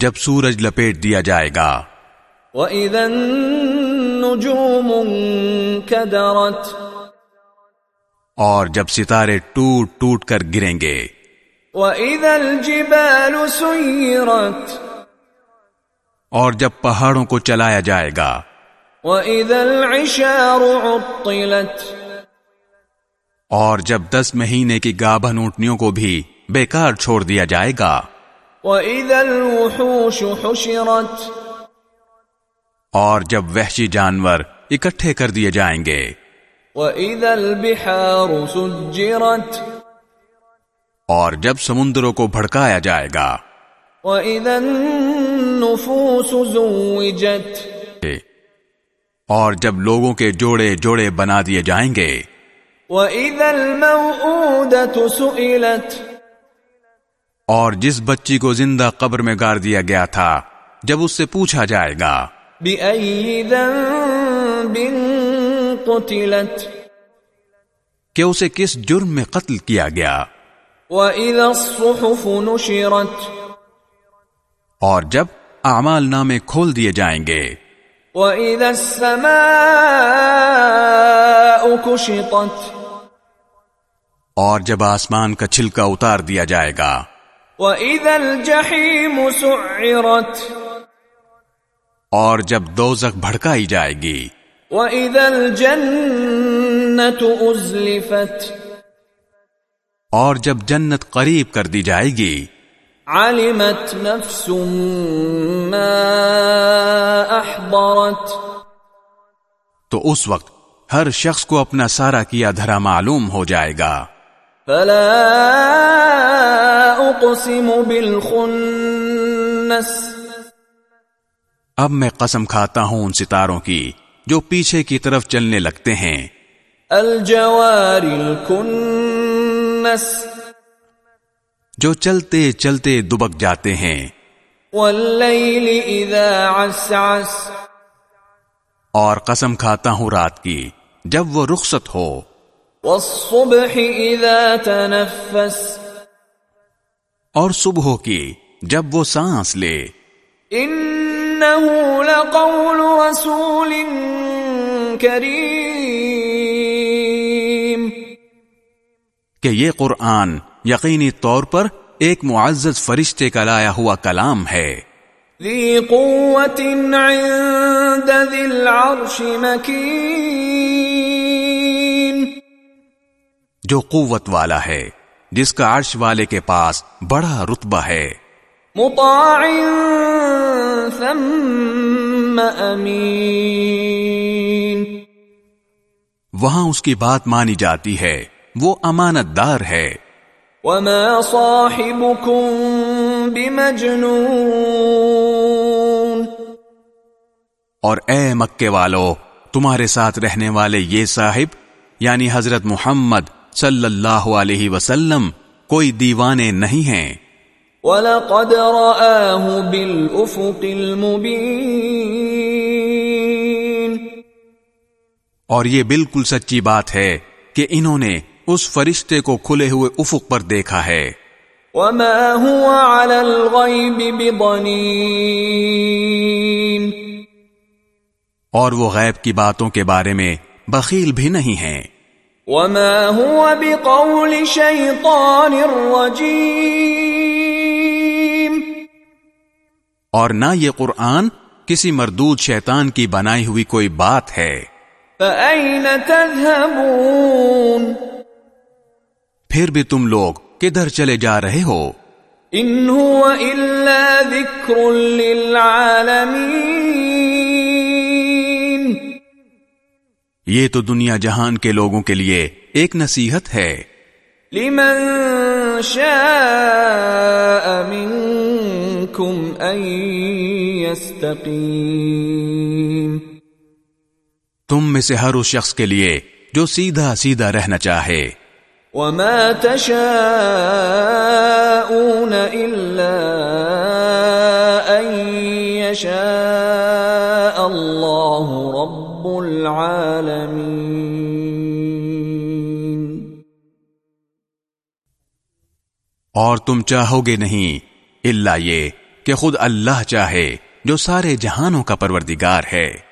جب سورج لپیٹ دیا جائے گا۔ واذا النجوم اور جب ستارے ٹوٹ ٹوٹ کر گریں گے۔ واذا الجبال سيرت۔ اور جب پہاڑوں کو چلایا جائے گا۔ واذا العشار عطلت۔ اور جب دس مہینے کی گابھن اونٹنیوں کو بھی بیکار چھوڑ دیا جائے گا۔ واذا الوحوش حشرت اور جب وحشی جانور اکٹھے کر دیے جائیں گے۔ واذا البحار سجرت اور جب سمندروں کو بھڑکایا جائے گا۔ واذا النفوس زوجت اور جب لوگوں کے جوڑے جوڑے بنا دیے جائیں گے۔ واذا الموءودة سئلت اور جس بچی کو زندہ قبر میں گاڑ دیا گیا تھا جب اس سے پوچھا جائے گا۔ قتلت؟ کہ اسے کس جرم میں قتل کیا گیا۔ واذا الصحف نشرت؟ اور جب اعمال نامے کھول دیے جائیں گے۔ واذا السماء كشطت؟ اور جب آسمان کا چھلکا اتار دیا جائے گا۔ واذا الجحيم سعرت اور جب دوزخ بھڑکائی جائے گی واذا الجنة ازلفت اور جب جنت قریب کر دی جائے گی علمت نفس ما احضرت تو اس وقت ہر شخص کو اپنا سارا کیا دھرا معلوم ہو جائے گا فلا اقسم بالخنس. اب میں قسم کھاتا ہوں ان ستاروں کی جو پیچھے کی طرف چلنے لگتے ہیں۔ الجوار الكنس. جو چلتے چلتے دبک جاتے ہیں۔ والليل اذا عسعس. اور قسم کھاتا ہوں رات کی جب وہ رخصت ہو۔ والصبح اذا تنفس. اور صبح کی جب وہ سانس لے۔ انه لقول رسول کریم۔ کہ یہ قرآن یقینی طور پر ایک معزز فرشتے کا لایا ہوا کلام ہے۔ ذی قوت عند ذی العرش مکین۔ جو قوت والا ہے۔ جس کا عرش والے کے پاس بڑا رتبہ ہے۔ مطاع ثم امین وہاں اس کی بات مانی جاتی ہے۔ وہ امانت دار ہے۔ وما صاحبكم بمجنون۔ اور اے مکے والو تمہارے ساتھ رہنے والے یہ صاحب یعنی حضرت محمد صلی اللہ علیہ وسلم کوئی دیوانے نہیں ہیں۔ وَلَقَدْ رَآهُ بِالْأُفُقِ الْمُبِينِ۔ اور یہ بالکل سچی بات ہے کہ انہوں نے اس فرشتے کو کھلے ہوئے افق پر دیکھا ہے۔ وَمَا هُوَ عَلَى الْغَيْبِ بِضَنِينَ۔ اور وہ غیب کی باتوں کے بارے میں بخیل بھی نہیں ہیں۔ وَمَا هُوَ بِقَوْلِ شَيْطَانِ الرَّجِيمِ اور نہ یہ قرآن کسی مردود شیطان کی بنائی ہوئی کوئی بات ہے۔ فَأَيْنَ تَذْهَبُونَ؟ پھر بھی تم لوگ کدھر چلے جا رہے ہو؟ إِنْ هُوَ إِلَّا ذِكْرٌ لِلْعَالَمِينَ یہ تو دنیا جہان کے لوگوں کے لیے ایک نصیحت ہے۔ لمن شاء منكم ان يستقيم تم میں سے ہر اس شخص کے لیے جو سیدھا سیدھا رہنا چاہے۔ وما تشاءون الا ان يشاء العالمين اور تم چاہو گے نہیں اللہ یہ کہ خود اللہ چاہے جو سارے جہانوں کا پروردگار ہے۔